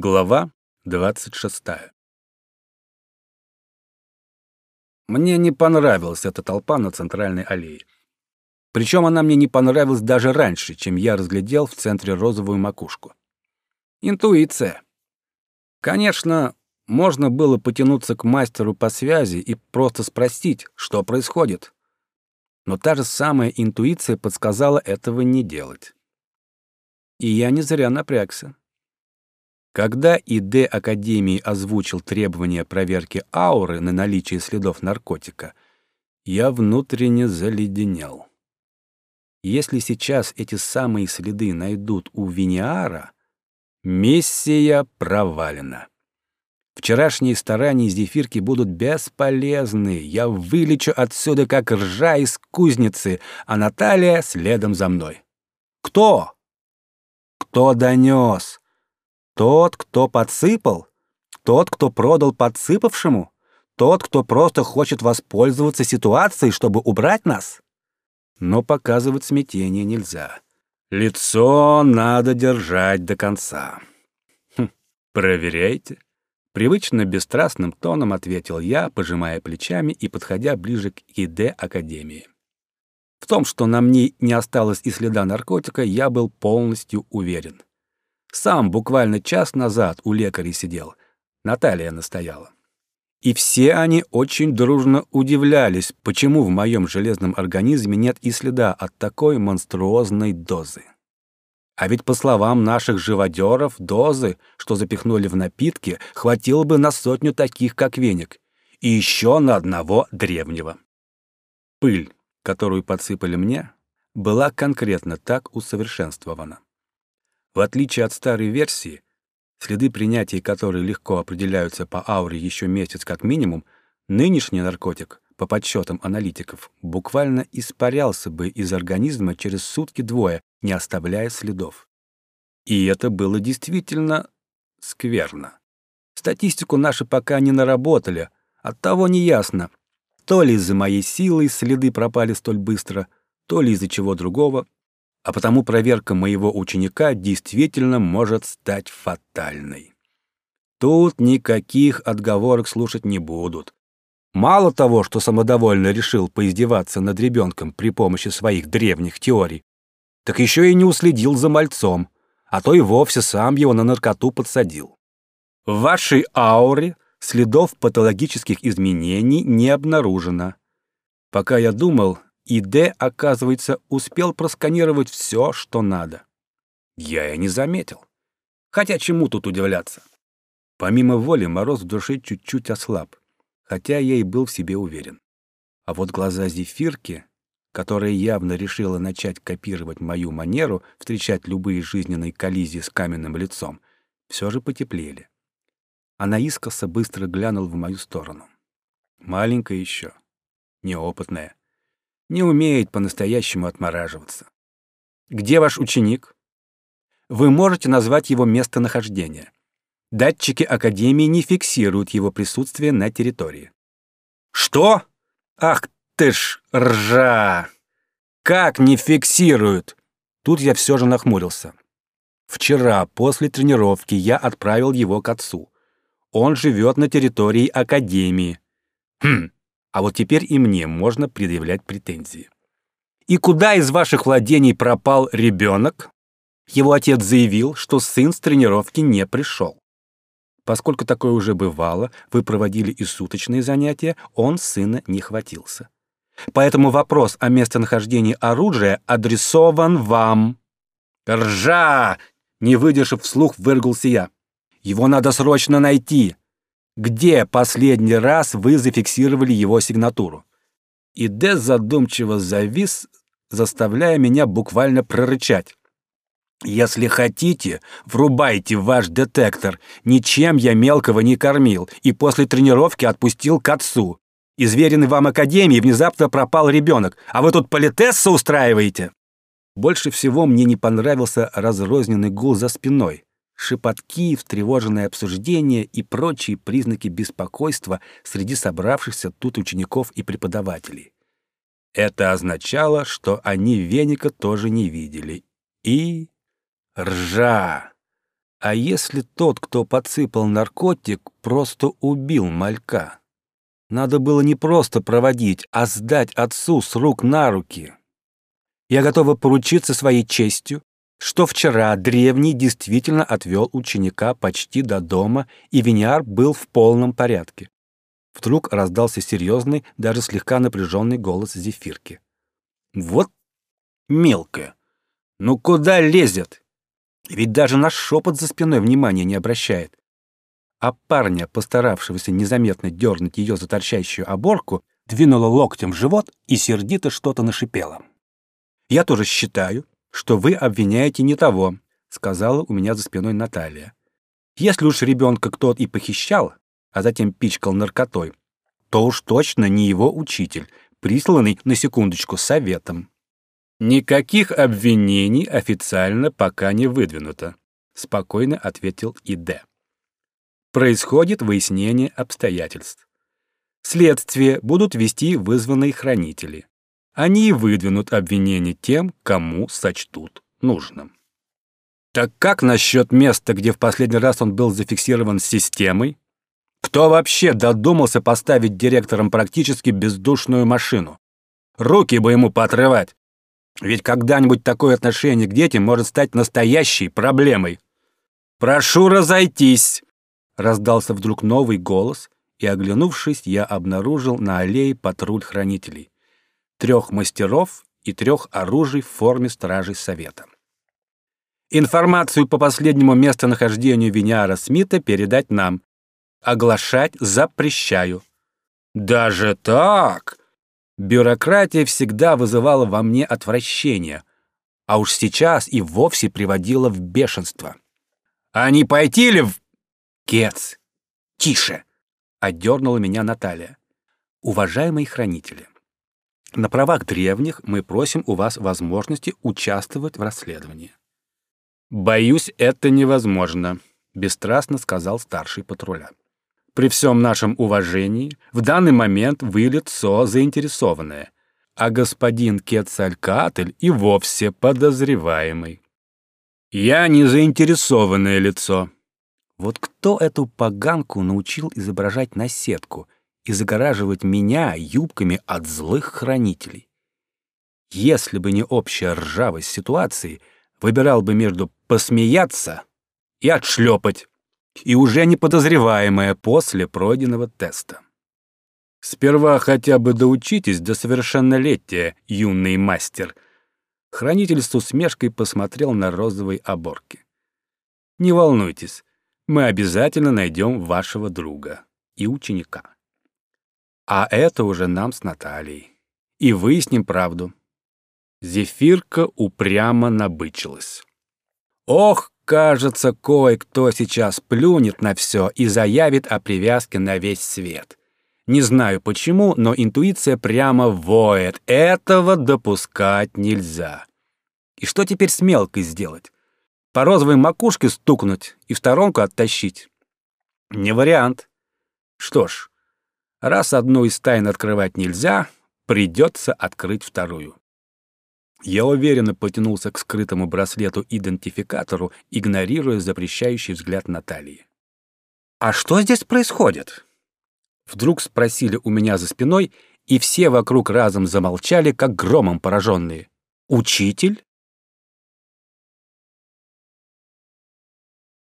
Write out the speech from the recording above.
Глава 26. Мне не понравилась эта толпа на центральной аллее. Причем она мне не понравилась даже раньше, чем я разглядел в центре розовую макушку. Интуиция. Конечно, можно было потянуться к мастеру по связи и просто спросить, что происходит. Но та же самая интуиция подсказала этого не делать. И я не зря напрягся. Когда ИД Академии озвучил требования проверки ауры на наличие следов наркотика, я внутренне заледенел. Если сейчас эти самые следы найдут у Виниара, миссия провалена. Вчерашние старания зефирки будут бесполезны. Я вылечу отсюда, как ржа из кузницы, а Наталья следом за мной. Кто? Кто донес? Тот, кто подсыпал? Тот, кто продал подсыпавшему? Тот, кто просто хочет воспользоваться ситуацией, чтобы убрать нас? Но показывать смятение нельзя. Лицо надо держать до конца. Хм, проверяйте. Привычно бесстрастным тоном ответил я, пожимая плечами и подходя ближе к ИД Академии. В том, что на мне не осталось и следа наркотика, я был полностью уверен. Сам буквально час назад у лекаря сидел. Наталья настояла. И все они очень дружно удивлялись, почему в моем железном организме нет и следа от такой монструозной дозы. А ведь, по словам наших живодеров, дозы, что запихнули в напитки, хватило бы на сотню таких, как веник, и еще на одного древнего. Пыль, которую подсыпали мне, была конкретно так усовершенствована. В отличие от старой версии, следы принятия которой легко определяются по ауре еще месяц как минимум, нынешний наркотик, по подсчетам аналитиков, буквально испарялся бы из организма через сутки-двое, не оставляя следов. И это было действительно скверно. Статистику наши пока не наработали, оттого неясно, то ли из-за моей силы следы пропали столь быстро, то ли из-за чего другого, а потому проверка моего ученика действительно может стать фатальной. Тут никаких отговорок слушать не будут. Мало того, что самодовольно решил поиздеваться над ребенком при помощи своих древних теорий, так еще и не уследил за мальцом, а то и вовсе сам его на наркоту подсадил. В вашей ауре следов патологических изменений не обнаружено. Пока я думал, и Д, оказывается, успел просканировать все, что надо. Я и не заметил. Хотя чему тут удивляться? Помимо воли мороз в душе чуть-чуть ослаб, хотя я и был в себе уверен. А вот глаза зефирки, которая явно решила начать копировать мою манеру встречать любые жизненные коллизии с каменным лицом, все же потеплели. Она искоса быстро глянула в мою сторону. Маленькая еще, неопытная не умеет по-настоящему отмораживаться. Где ваш ученик? Вы можете назвать его местонахождение. Датчики Академии не фиксируют его присутствие на территории. Что? Ах ты ж ржа! Как не фиксируют? Тут я все же нахмурился. Вчера, после тренировки, я отправил его к отцу. Он живет на территории Академии. Хм, а вот теперь и мне можно предъявлять претензии. И куда из ваших владений пропал ребенок? Его отец заявил, что сын с тренировки не пришел. Поскольку такое уже бывало, вы проводили и суточные занятия, он сына не хватился. Поэтому вопрос о местонахождении оружия адресован вам. Ржа! Не выдержав вслух, выругался я. Его надо срочно найти. Где последний раз вы зафиксировали его сигнатуру? И Д задумчиво завис, заставляя меня буквально прорычать. «Если хотите, врубайте ваш детектор. Ничем я мелкого не кормил и после тренировки отпустил к отцу. Из вам академии внезапно пропал ребенок, а вы тут политесса устраиваете?» Больше всего мне не понравился разрозненный гул за спиной шепотки, встревоженное обсуждение и прочие признаки беспокойства среди собравшихся тут учеников и преподавателей. Это означало, что они веника тоже не видели. И ржа. А если тот, кто подсыпал наркотик, просто убил малька? Надо было не просто проводить, а сдать отцу с рук на руки. Я готова поручиться своей честью, что вчера древний действительно отвел ученика почти до дома, и Виняр был в полном порядке. Вдруг раздался серьезный, даже слегка напряженный голос Зефирки. «Вот мелкая! Ну куда лезет? Ведь даже на шепот за спиной внимания не обращает. А парня, постаравшегося незаметно дернуть ее за торчащую оборку, двинула локтем в живот и сердито что-то нашипела. «Я тоже считаю, что вы обвиняете не того», — сказала у меня за спиной Наталья. «Если уж ребенка кто-то и похищал, а затем пичкал наркотой, то уж точно не его учитель, присланный, на секундочку, советом». «Никаких обвинений официально пока не выдвинуто», — спокойно ответил И.Д. «Происходит выяснение обстоятельств. Следствие будут вести вызванные хранители. Они и выдвинут обвинение тем, кому сочтут нужным». «Так как насчет места, где в последний раз он был зафиксирован системой? Кто вообще додумался поставить директором практически бездушную машину? Руки бы ему поотрывать!» Ведь когда-нибудь такое отношение к детям может стать настоящей проблемой. «Прошу разойтись!» Раздался вдруг новый голос, и, оглянувшись, я обнаружил на аллее патруль хранителей. Трех мастеров и трех оружий в форме стражей совета. Информацию по последнему местонахождению Виниара Смита передать нам. Оглашать запрещаю. «Даже так?» Бюрократия всегда вызывала во мне отвращение, а уж сейчас и вовсе приводила в бешенство. «А не пойти ли в...» «Кец! Тише!» — отдернула меня Наталья. «Уважаемые хранители, на правах древних мы просим у вас возможности участвовать в расследовании». «Боюсь, это невозможно», — бесстрастно сказал старший патруля. При всем нашем уважении, в данный момент вы лицо заинтересованное, а господин Кецалькатль и вовсе подозреваемый. Я не заинтересованное лицо. Вот кто эту поганку научил изображать наседку и загораживать меня юбками от злых хранителей? Если бы не общая ржавость ситуации, выбирал бы между посмеяться и отшлепать и уже не подозреваемая после пройденного теста. Сперва хотя бы доучитесь до совершеннолетия, юный мастер. Хранитель с усмешкой посмотрел на розовые оборки. Не волнуйтесь, мы обязательно найдем вашего друга и ученика. А это уже нам с Натальей. И выясним правду. Зефирка упрямо набычилась. Ох, Кажется, кое-кто сейчас плюнет на все и заявит о привязке на весь свет. Не знаю почему, но интуиция прямо воет. Этого допускать нельзя. И что теперь с мелкой сделать? По розовой макушке стукнуть и в сторонку оттащить? Не вариант. Что ж, раз одну из тайн открывать нельзя, придется открыть вторую. Я уверенно потянулся к скрытому браслету-идентификатору, игнорируя запрещающий взгляд Натальи. «А что здесь происходит?» Вдруг спросили у меня за спиной, и все вокруг разом замолчали, как громом пораженные. «Учитель?